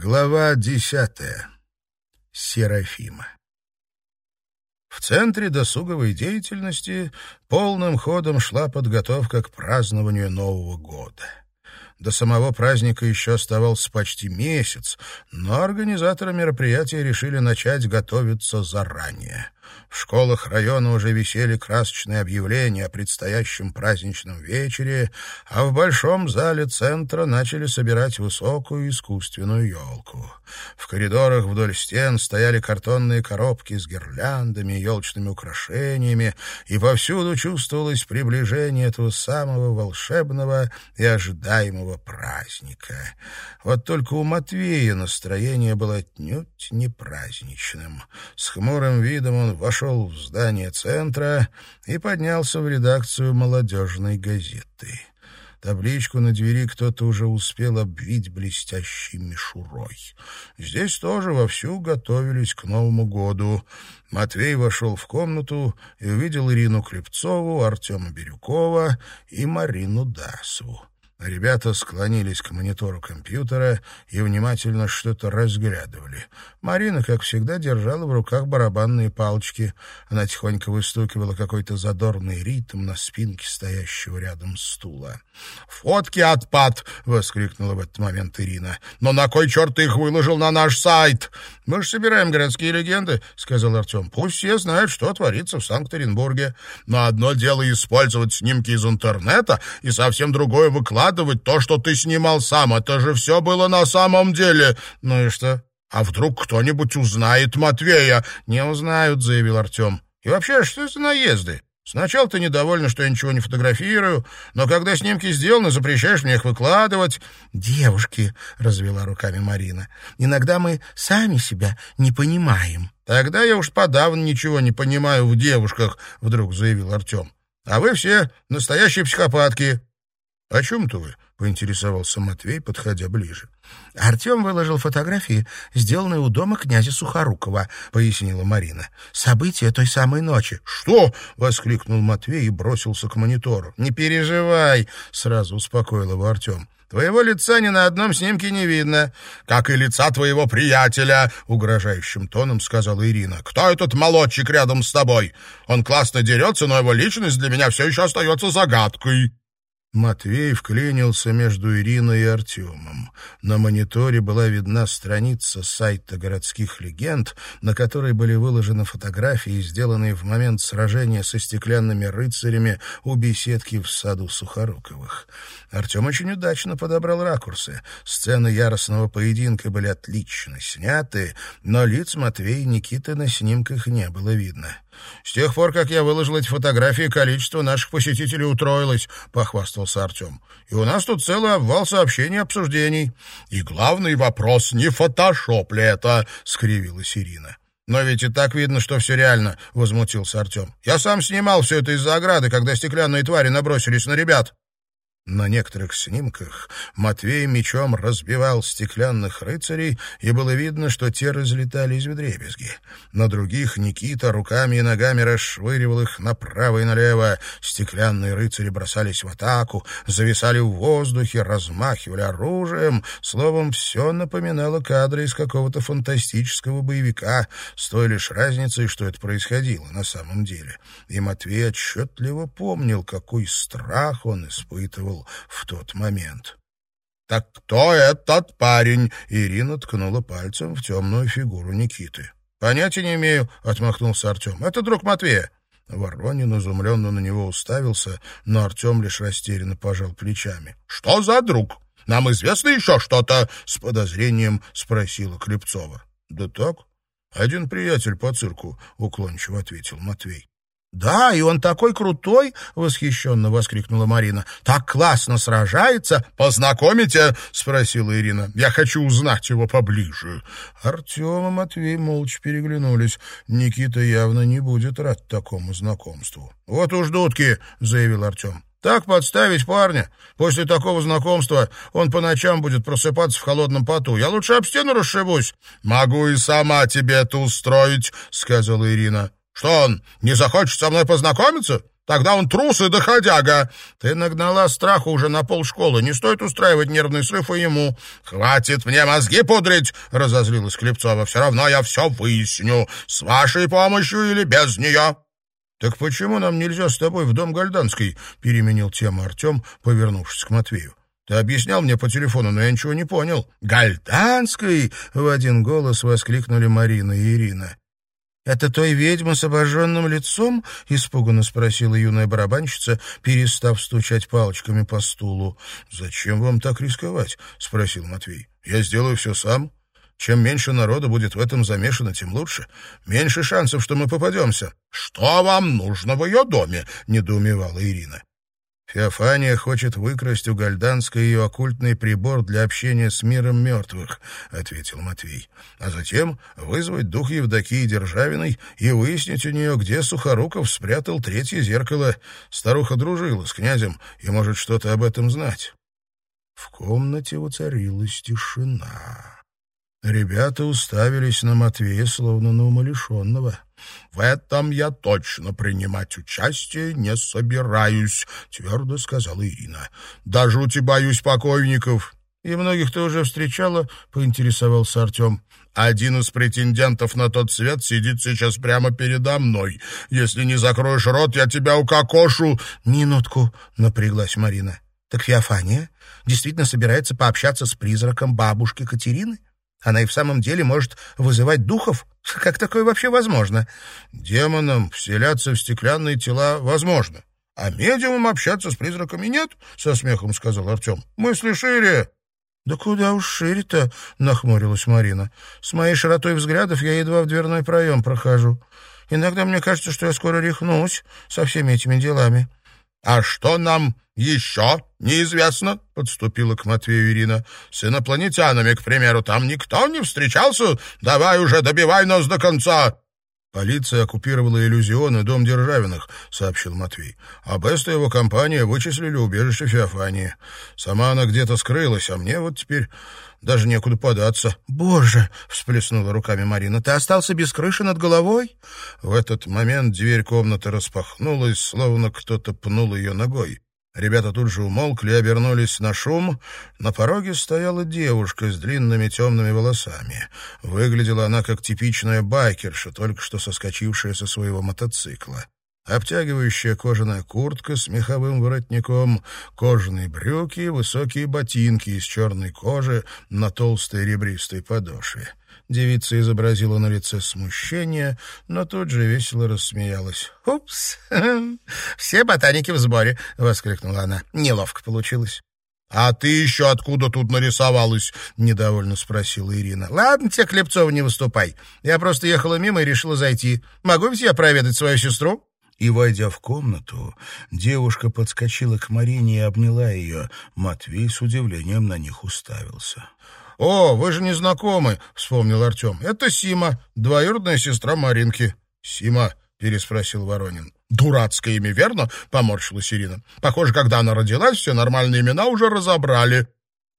Глава десятая. Серафима. В центре досуговой деятельности полным ходом шла подготовка к празднованию Нового года. До самого праздника еще оставался почти месяц, но организаторы мероприятия решили начать готовиться заранее. В школах района уже висели красочные объявления о предстоящем праздничном вечере, а в большом зале центра начали собирать высокую искусственную елку. В коридорах вдоль стен стояли картонные коробки с гирляндами и елочными украшениями, и повсюду чувствовалось приближение этого самого волшебного и ожидаемого праздника. Вот только у Матвея настроение было отнюдь не праздничным. С хмурым видом он вошел в здание центра и поднялся в редакцию молодежной газеты. Табличку на двери кто-то уже успел обвить блестящей мишурой. Здесь тоже вовсю готовились к Новому году. Матвей вошел в комнату и увидел Ирину Клепцову, Артема Бирюкова и Марину Дасову. Ребята склонились к монитору компьютера и внимательно что-то разглядывали. Марина, как всегда, держала в руках барабанные палочки. Она тихонько выстукивала какой-то задорный ритм на спинке стоящего рядом стула. «Фотки отпад!» — воскликнула в этот момент Ирина. «Но на кой черт ты их выложил на наш сайт?» «Мы же собираем городские легенды», — сказал Артем. «Пусть все знают, что творится в Санкт-Петербурге. Но одно дело использовать снимки из интернета, и совсем другое выкладывать выкладывать то, что ты снимал сам. Это же все было на самом деле. Ну и что? А вдруг кто-нибудь узнает Матвея? Не узнают, заявил Артем. И вообще, что это наезды? Сначала ты недовольна, что я ничего не фотографирую, но когда снимки сделаны, запрещаешь мне их выкладывать. Девушки, — развела руками Марина, — иногда мы сами себя не понимаем. Тогда я уж подавно ничего не понимаю в девушках, — вдруг заявил Артем. А вы все настоящие психопатки. — О чем-то вы? — поинтересовался Матвей, подходя ближе. — Артем выложил фотографии, сделанные у дома князя Сухорукова, — пояснила Марина. — События той самой ночи. — Что? — воскликнул Матвей и бросился к монитору. — Не переживай, — сразу успокоил его Артем. Твоего лица ни на одном снимке не видно. Как и лица твоего приятеля, — угрожающим тоном сказала Ирина. Кто этот молодчик рядом с тобой? Он классно дерется, но его личность для меня все еще остается загадкой. Матвей вклинился между Ириной и Артемом. На мониторе была видна страница сайта городских легенд, на которой были выложены фотографии, сделанные в момент сражения со стеклянными рыцарями у беседки в саду Сухоруковых. Артем очень удачно подобрал ракурсы. Сцены яростного поединка были отлично сняты, но лиц Матвея и Никиты на снимках не было видно. «С тех пор, как я выложил эти фотографии, количество наших посетителей утроилось», — похвастался Артем. «И у нас тут целый обвал сообщений и обсуждений». «И главный вопрос, не фотошоп ли это?» — скривилась Ирина. «Но ведь и так видно, что все реально», — возмутился Артем. «Я сам снимал все это из-за ограды, когда стеклянные твари набросились на ребят». На некоторых снимках Матвей мечом разбивал стеклянных рыцарей, и было видно, что те разлетались в дребезги. На других Никита руками и ногами расшвыривал их направо и налево. Стеклянные рыцари бросались в атаку, зависали в воздухе, размахивали оружием. Словом, все напоминало кадры из какого-то фантастического боевика, с той лишь разницей, что это происходило на самом деле. И Матвей отчетливо помнил, какой страх он испытывал в тот момент. «Так кто этот парень?» — Ирина ткнула пальцем в темную фигуру Никиты. «Понятия не имею», — отмахнулся Артем. «Это друг Матвея». Воронин изумленно на него уставился, но Артем лишь растерянно пожал плечами. «Что за друг? Нам известно еще что-то?» — с подозрением спросила Клепцова. «Да так, один приятель по цирку», — уклончиво ответил Матвей. «Да, и он такой крутой!» — восхищенно воскликнула Марина. «Так классно сражается!» «Познакомите?» — спросила Ирина. «Я хочу узнать его поближе». Артем и Матвей молча переглянулись. Никита явно не будет рад такому знакомству. «Вот уж дудки!» — заявил Артем. Так подставить парня. После такого знакомства он по ночам будет просыпаться в холодном поту. Я лучше об стену расшибусь. — Могу и сама тебе это устроить, — сказала Ирина. Что он, не захочет со мной познакомиться? Тогда он трус и доходяга. Ты нагнала страху уже на полшколы. Не стоит устраивать нервный срыв и ему. Хватит мне мозги пудрить, разозлилась Клепцова. Все равно я все выясню. С вашей помощью или без нее. «Так почему нам нельзя с тобой в дом Гальданской?» — переменил тему Артем, повернувшись к Матвею. «Ты объяснял мне по телефону, но я ничего не понял». «Гальданской!» — в один голос воскликнули Марина и Ирина. «Это той ведьма с обожженным лицом?» — испуганно спросила юная барабанщица, перестав стучать палочками по стулу. «Зачем вам так рисковать?» — спросил Матвей. «Я сделаю все сам. Чем меньше народу будет в этом замешано, тем лучше. Меньше шансов, что мы попадемся. — Что вам нужно в ее доме? — недоумевала Ирина. Феофания хочет выкрасть у Гальданска ее оккультный прибор для общения с миром мертвых, — ответил Матвей. А затем вызвать дух Евдокии Державиной и выяснить у нее, где Сухоруков спрятал третье зеркало. Старуха дружила с князем и может что-то об этом знать. В комнате воцарилась тишина. Ребята уставились на Матвея, словно на умалишенного. «В этом я точно принимать участие не собираюсь», — твердо сказала Ирина. «Даже у тебя боюсь покойников». «И многих ты уже встречала?» — поинтересовался Артем. «Один из претендентов на тот свет сидит сейчас прямо передо мной. Если не закроешь рот, я тебя укокошу». «Минутку», — напряглась Марина. «Так Феофания действительно собирается пообщаться с призраком бабушки Катерины?» Она и в самом деле может вызывать духов? Как такое вообще возможно? Демонам вселяться в стеклянные тела возможно. А медиумам общаться с призраками нет, — со смехом сказал Артем. Мысли шире. «Да куда уж шире-то?» — нахмурилась Марина. «С моей широтой взглядов я едва в дверной проем прохожу. Иногда мне кажется, что я скоро рехнусь со всеми этими делами». «А что нам еще неизвестно?» — подступила к Матвею Ирина. «С инопланетянами, к примеру, там никто не встречался? Давай уже добивай нас до конца!» «Полиция оккупировала иллюзион и дом Державиных», — сообщил Матвей. «А Бест и его компания вычислили убежище Феофании. Сама она где-то скрылась, а мне вот теперь даже некуда податься». «Боже!» — всплеснула руками Марина. «Ты остался без крыши над головой?» В этот момент дверь комнаты распахнулась, словно кто-то пнул ее ногой. Ребята тут же умолкли и обернулись на шум. На пороге стояла девушка с длинными темными волосами. Выглядела она как типичная байкерша, только что соскочившая со своего мотоцикла. Обтягивающая кожаная куртка с меховым воротником, кожаные брюки высокие ботинки из черной кожи на толстой ребристой подошве. Девица изобразила на лице смущение, но тут же весело рассмеялась. «Упс! Все ботаники в сборе!» — воскликнула она. «Неловко получилось». «А ты еще откуда тут нарисовалась?» — недовольно спросила Ирина. «Ладно тебе, Клепцова, не выступай. Я просто ехала мимо и решила зайти. Могу ведь я проведать свою сестру?» И, войдя в комнату, девушка подскочила к Марине и обняла ее. Матвей с удивлением на них уставился. «О, вы же не знакомы», — вспомнил Артем. «Это Сима, двоюродная сестра Маринки». «Сима?» — переспросил Воронин. «Дурацкое имя, верно?» — поморщилась Ирина. «Похоже, когда она родилась, все нормальные имена уже разобрали».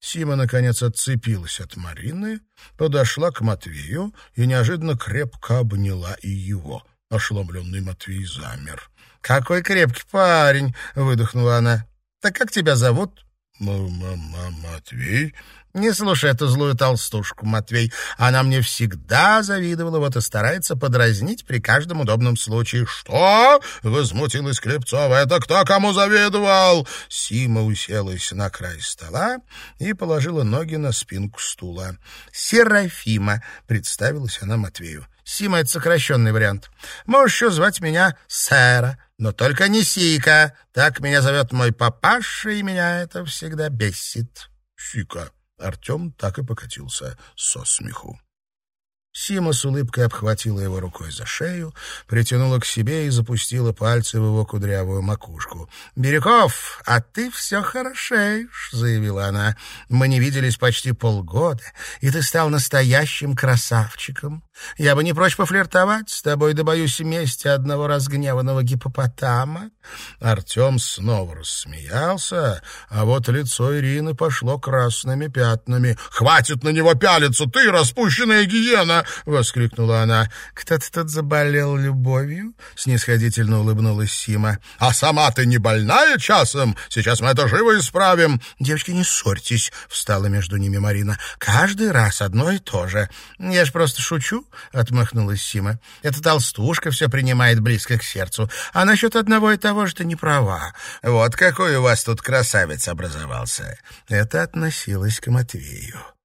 Сима, наконец, отцепилась от Марины, подошла к Матвею и неожиданно крепко обняла и его. Ошеломленный Матвей замер. «Какой крепкий парень!» — выдохнула она. «Так как тебя зовут?» «Матвей», не слушай эту злую толстушку, Матвей. Она мне всегда завидовала, вот и старается подразнить при каждом удобном случае. Что? Возмутилась Клепцова. Это кто кому завидовал? Сима уселась на край стола и положила ноги на спинку стула. Серафима, представилась она Матвею. Сима — это сокращенный вариант. Можешь еще звать меня Сэра, но только не Сика. Так меня зовет мой папаша, и меня это всегда бесит. Сика. Артем так и покатился со смеху. Сима с улыбкой обхватила его рукой за шею, притянула к себе и запустила пальцы в его кудрявую макушку. «Бирюков, а ты все хорошеешь», — заявила она. «Мы не виделись почти полгода, и ты стал настоящим красавчиком. Я бы не прочь пофлиртовать с тобой, да боюсь мести одного разгневанного гипопотама». Артем снова рассмеялся, а вот лицо Ирины пошло красными пятнами. «Хватит на него пялиться, ты распущенная гиена!» — воскликнула она. «Кто-то тут заболел любовью?» — снисходительно улыбнулась Сима. «А сама ты не больная часом? Сейчас мы это живо исправим!» «Девочки, не ссорьтесь!» — встала между ними Марина. «Каждый раз одно и то же. Я ж просто шучу!» — отмахнулась Сима. «Эта толстушка все принимает близко к сердцу. А насчет одного и того же ты не права. Вот какой у вас тут красавец образовался!» Это относилось к Матвею.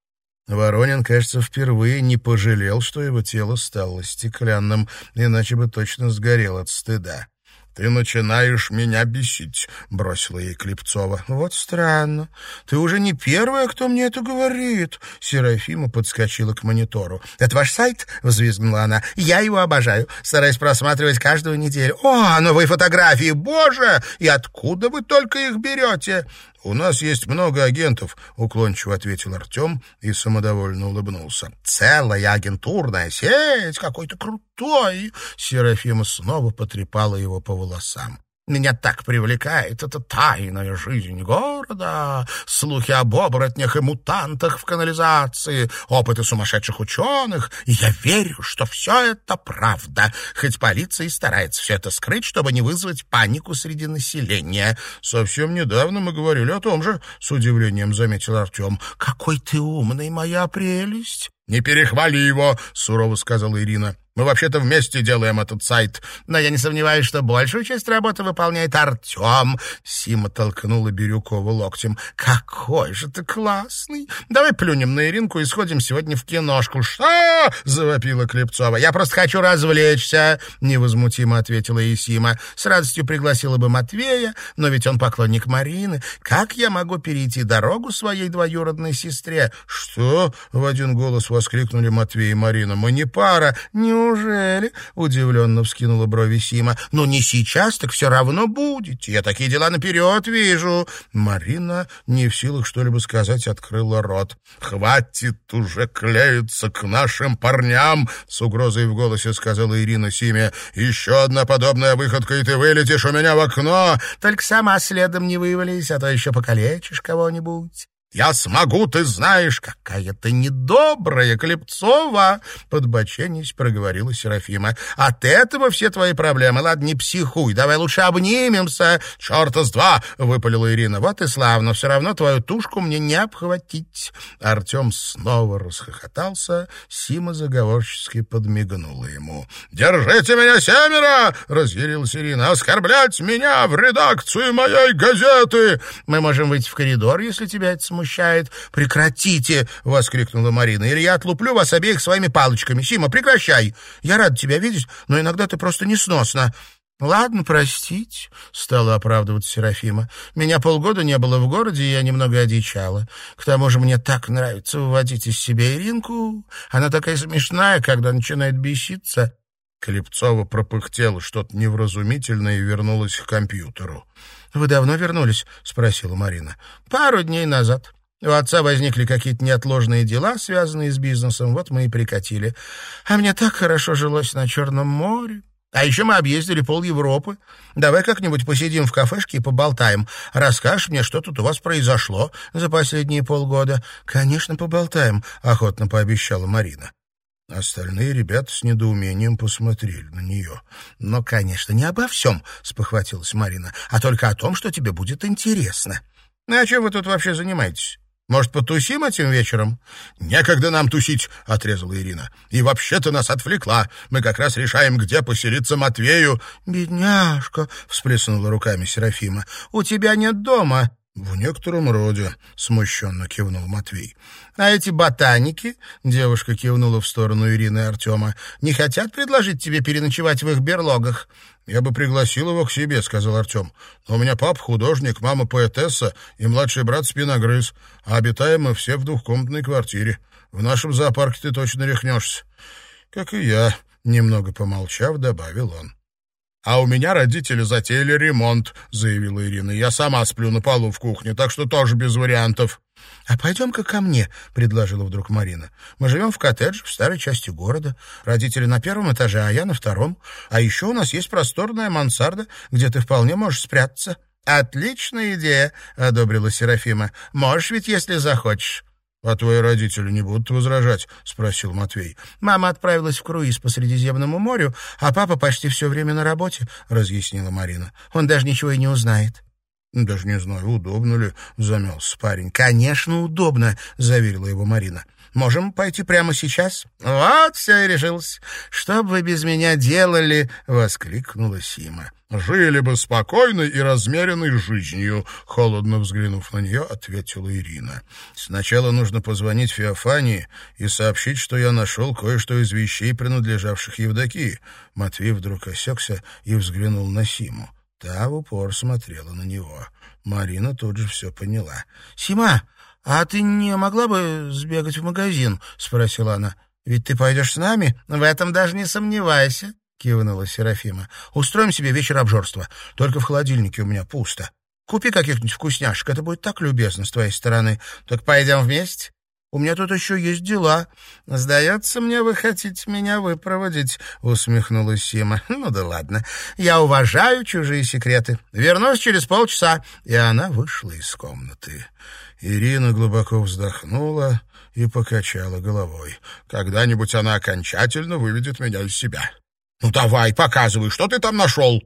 Воронин, кажется, впервые не пожалел, что его тело стало стеклянным, иначе бы точно сгорел от стыда. «Ты начинаешь меня бесить», — бросила ей Клепцова. «Вот странно. Ты уже не первая, кто мне это говорит». Серафима подскочила к монитору. «Это ваш сайт?» — взвизгнула она. «Я его обожаю. Стараюсь просматривать каждую неделю. О, новые фотографии! Боже! И откуда вы только их берете?» «У нас есть много агентов», — уклончиво ответил Артем и самодовольно улыбнулся. «Целая агентурная сеть, какой-то крутой!» Серафима снова потрепала его по волосам. Меня так привлекает эта тайная жизнь города, слухи об оборотнях и мутантах в канализации, опыты сумасшедших ученых, и я верю, что все это правда, хоть полиция и старается все это скрыть, чтобы не вызвать панику среди населения. Совсем недавно мы говорили о том же, — с удивлением заметил Артем. — Какой ты умный, моя прелесть! — Не перехвали его, — сурово сказала Ирина. Мы вообще-то вместе делаем этот сайт. Но я не сомневаюсь, что большую часть работы выполняет Артем. Сима толкнула Бирюкова локтем. Какой же ты классный. Давай плюнем на Иринку и сходим сегодня в киношку. Что? Завопила Клепцова. Я просто хочу развлечься, невозмутимо ответила Исима. С радостью пригласила бы Матвея, но ведь он поклонник Марины. Как я могу перейти дорогу своей двоюродной сестре? Что? В один голос воскликнули Матвей и Марина. Мы не пара. Не «Неужели?» — удивленно вскинула брови Сима. «Ну, не сейчас, так все равно будете. Я такие дела наперед вижу». Марина, не в силах что-либо сказать, открыла рот. «Хватит уже клеиться к нашим парням!» — с угрозой в голосе сказала Ирина Симе. «Еще одна подобная выходка, и ты вылетишь у меня в окно!» «Только сама следом не вывались, а то еще покалечишь кого-нибудь». «Я смогу, ты знаешь, какая ты недобрая, Клепцова!» Подбоченись проговорила Серафима. «От этого все твои проблемы. Ладно, не психуй, давай лучше обнимемся!» «Черта с два!» — выпалила Ирина. «Вот и славно, все равно твою тушку мне не обхватить!» Артем снова расхохотался. Сима заговорчески подмигнула ему. «Держите меня, семеро!» — разъярилась Ирина. «Оскорблять меня в редакцию моей газеты!» «Мы можем выйти в коридор, если тебя это смущает» смущает. «Прекратите!» — воскликнула Марина. «Или я отлуплю вас обеих своими палочками. Сима, прекращай! Я рада тебя видеть, но иногда ты просто несносна». «Ладно, простите», — стала оправдываться Серафима. «Меня полгода не было в городе, и я немного одичала. К тому же мне так нравится выводить из себя Иринку. Она такая смешная, когда начинает беситься». Клепцова пропыхтела что-то невразумительное и вернулась к компьютеру. «Вы давно вернулись?» — спросила Марина. «Пару дней назад. У отца возникли какие-то неотложные дела, связанные с бизнесом, вот мы и прикатили. А мне так хорошо жилось на Черном море. А еще мы объездили пол Европы. Давай как-нибудь посидим в кафешке и поболтаем. Расскажешь мне, что тут у вас произошло за последние полгода. Конечно, поболтаем, охотно пообещала Марина. Остальные ребята с недоумением посмотрели на нее. «Но, конечно, не обо всем», — спохватилась Марина, «а только о том, что тебе будет интересно». «Ну, а чем вы тут вообще занимаетесь? Может, потусим этим вечером?» «Некогда нам тусить», — отрезала Ирина. «И вообще ты нас отвлекла. Мы как раз решаем, где поселиться Матвею». «Бедняжка», — всплеснула руками Серафима, — «у тебя нет дома». «В некотором роде», — смущенно кивнул Матвей. «А эти ботаники», — девушка кивнула в сторону Ирины и Артема, «не хотят предложить тебе переночевать в их берлогах?» «Я бы пригласил его к себе», — сказал Артем. «Но у меня папа художник, мама поэтесса и младший брат спиногрыз, а обитаем мы все в двухкомнатной квартире. В нашем зоопарке ты точно рехнешься». «Как и я», — немного помолчав, добавил он. «А у меня родители затеяли ремонт», — заявила Ирина. «Я сама сплю на полу в кухне, так что тоже без вариантов». «А пойдем-ка ко мне», — предложила вдруг Марина. «Мы живем в коттедже в старой части города. Родители на первом этаже, а я на втором. А еще у нас есть просторная мансарда, где ты вполне можешь спрятаться». «Отличная идея», — одобрила Серафима. «Можешь ведь, если захочешь». «А твои родители не будут возражать?» — спросил Матвей. «Мама отправилась в круиз по Средиземному морю, а папа почти все время на работе», — разъяснила Марина. «Он даже ничего и не узнает». «Даже не знаю, удобно ли», — замялся парень. «Конечно, удобно», — заверила его Марина. Можем пойти прямо сейчас?» «Вот все и решилось. Что бы вы без меня делали?» — воскликнула Сима. «Жили бы спокойной и размеренной жизнью», — холодно взглянув на нее, ответила Ирина. «Сначала нужно позвонить Феофании и сообщить, что я нашел кое-что из вещей, принадлежавших Евдокии». Матвей вдруг осекся и взглянул на Симу. Та в упор смотрела на него. Марина тут же все поняла. «Сима, «А ты не могла бы сбегать в магазин?» — спросила она. «Ведь ты пойдешь с нами? В этом даже не сомневайся», — кивнула Серафима. «Устроим себе вечер обжорства. Только в холодильнике у меня пусто. Купи каких-нибудь вкусняшек, это будет так любезно с твоей стороны. Так пойдем вместе?» У меня тут еще есть дела. Сдается мне, вы хотите меня выпроводить, — усмехнулась Сима. Ну да ладно. Я уважаю чужие секреты. Вернусь через полчаса. И она вышла из комнаты. Ирина глубоко вздохнула и покачала головой. «Когда-нибудь она окончательно выведет меня из себя». «Ну давай, показывай, что ты там нашел?»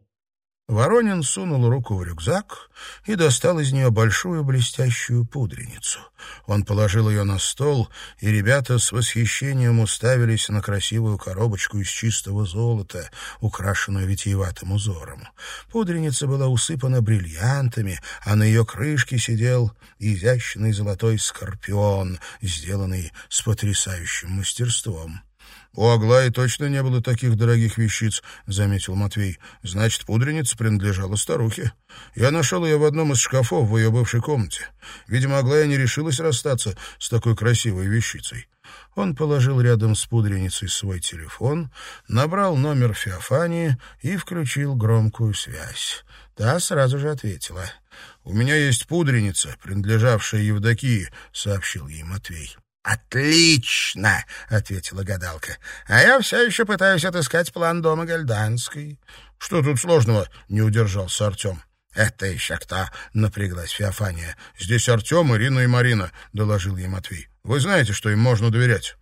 Воронин сунул руку в рюкзак и достал из нее большую блестящую пудреницу. Он положил ее на стол, и ребята с восхищением уставились на красивую коробочку из чистого золота, украшенную витиеватым узором. Пудреница была усыпана бриллиантами, а на ее крышке сидел изящный золотой скорпион, сделанный с потрясающим мастерством. «У Аглаи точно не было таких дорогих вещиц», — заметил Матвей. «Значит, пудреница принадлежала старухе. Я нашел ее в одном из шкафов в ее бывшей комнате. Видимо, Аглая не решилась расстаться с такой красивой вещицей». Он положил рядом с пудреницей свой телефон, набрал номер Феофании и включил громкую связь. Та сразу же ответила. «У меня есть пудреница, принадлежавшая Евдокии», — сообщил ей Матвей. «Отлично!» — ответила гадалка. «А я все еще пытаюсь отыскать план дома Гальданской». «Что тут сложного?» — не удержался Артем. «Это еще кто?» — напряглась Феофания. «Здесь Артем, Ирина и Марина», — доложил ей Матвей. «Вы знаете, что им можно доверять».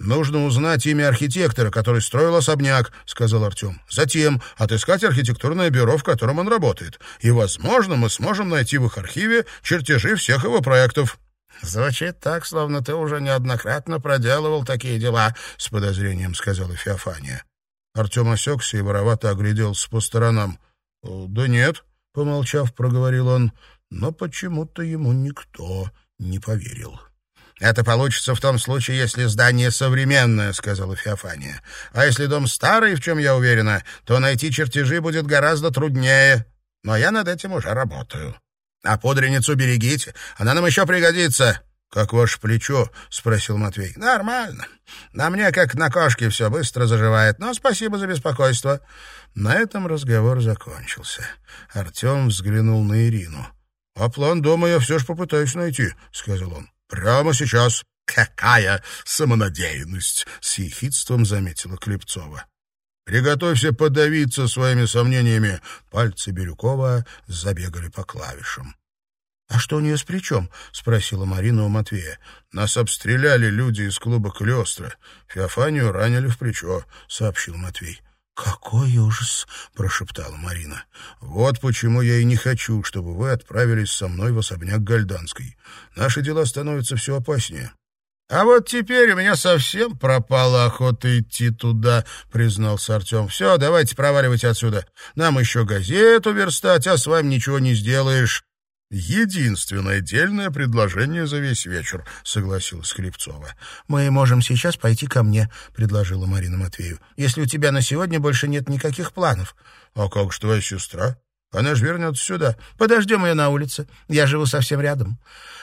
«Нужно узнать имя архитектора, который строил особняк», — сказал Артем. «Затем отыскать архитектурное бюро, в котором он работает. И, возможно, мы сможем найти в их архиве чертежи всех его проектов». «Звучит так, словно ты уже неоднократно проделывал такие дела», — с подозрением сказала Феофания. Артем осекся и воровато огляделся по сторонам. «Да нет», — помолчав, проговорил он, но почему-то ему никто не поверил. «Это получится в том случае, если здание современное», — сказала Феофания. «А если дом старый, в чем я уверена, то найти чертежи будет гораздо труднее. Но я над этим уже работаю». А пудреницу берегите, она нам еще пригодится. — Как ваше плечо? — спросил Матвей. — Нормально. На мне, как на кошке, все быстро заживает, но спасибо за беспокойство. На этом разговор закончился. Артем взглянул на Ирину. — А план дома я все же попытаюсь найти, — сказал он. — Прямо сейчас. — Какая самонадеянность! — с ехидством заметила Клепцова. Приготовься подавиться своими сомнениями. Пальцы Бирюкова забегали по клавишам. — А что у нее с плечом? — спросила Марина у Матвея. — Нас обстреляли люди из клуба Клёстра. Феофанию ранили в плечо, — сообщил Матвей. — Какой ужас! — прошептала Марина. — Вот почему я и не хочу, чтобы вы отправились со мной в особняк Гальданской. Наши дела становятся все опаснее. «А вот теперь у меня совсем пропала охота идти туда», — признался Артем. «Все, давайте проваливайте отсюда. Нам еще газету верстать, а с вами ничего не сделаешь». «Единственное дельное предложение за весь вечер», — согласилась Хлебцова. «Мы можем сейчас пойти ко мне», — предложила Марина Матвею. «Если у тебя на сегодня больше нет никаких планов». «А как же твоя сестра? Она же вернется сюда. Подождем ее на улице. Я живу совсем рядом».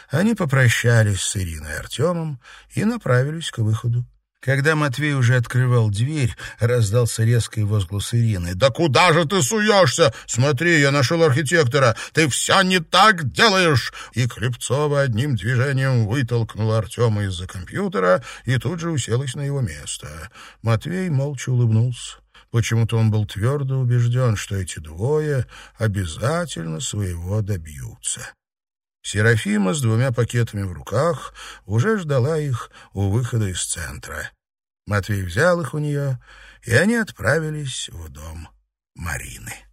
Они попрощались с Ириной и Артемом и направились к выходу. Когда Матвей уже открывал дверь, раздался резкий возглас Ирины. «Да куда же ты суешься? Смотри, я нашел архитектора. Ты все не так делаешь!» И Клепцова одним движением вытолкнула Артема из-за компьютера и тут же уселась на его место. Матвей молча улыбнулся. Почему-то он был твердо убежден, что эти двое обязательно своего добьются. Серафима с двумя пакетами в руках уже ждала их у выхода из центра. Матвей взял их у нее, и они отправились в дом Марины.